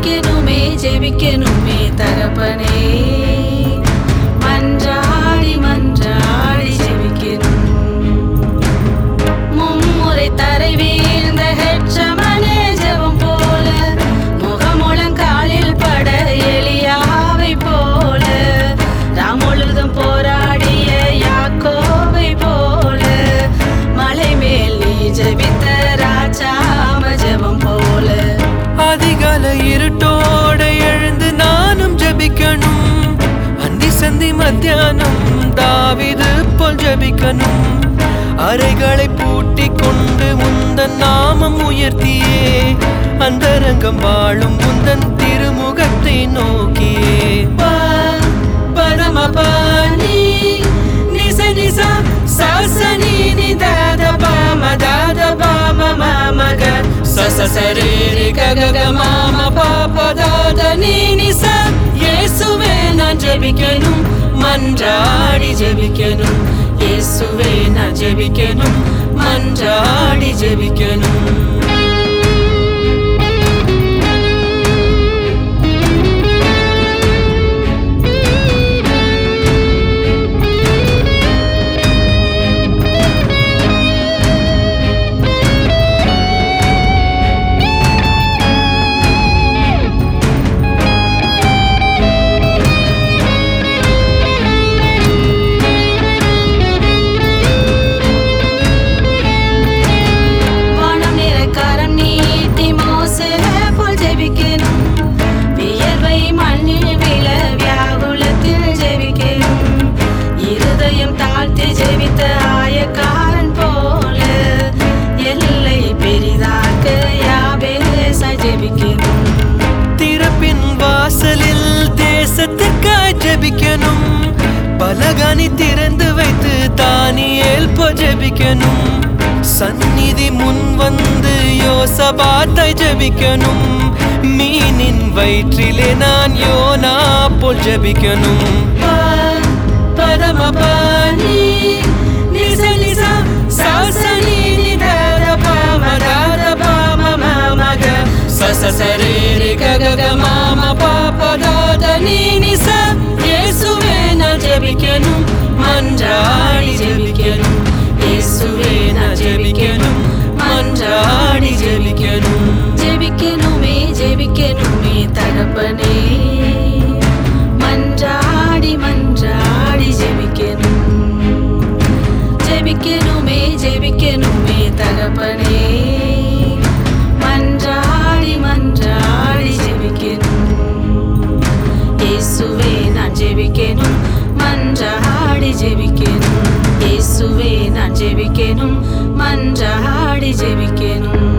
జపికెను మే జపికెను మే తరపనే. கால இருட்டோட எழுந்து நானும் ஜபிக்கணும். அந்தி சந்தி மத்தியானம் தாவிது போல் ஜபிக்கணும். அறைகளை பூட்டி கொண்டு முந்தன் நாமம் உயர்த்தியே. அந்தரங்கம் வாழும் முந்தன் திருமுகத்தை நோக்கியே. பரமபாணி சச சரேரி ககக மாம பாப தாத நீ நிச இயேசுவே நான் ஜெபிக்கணும் மன்றாடி ஜெபிக்கணும் இயேசுவே பலகானி திறந்து வைத்து தானியேல் ஜபிக்கணும். சந்நிதி முன் வந்து யோசபாத்தை ஜபிக்கணும். மீனின் வயிற்றிலே நான் யோனா போல் ஜபிக்கணும். பா- பரமபாணி, நிச நிச, சாசனி நிதாத பாம பாம மாமக. சச சரேரி ககக மாம பாப நீ நிச இயேசுவே நான் ஜெபிக்கணும். மன்றாடி ஜெபிக்கணும் മഞ്ചാടി ജപിക്കുന്നു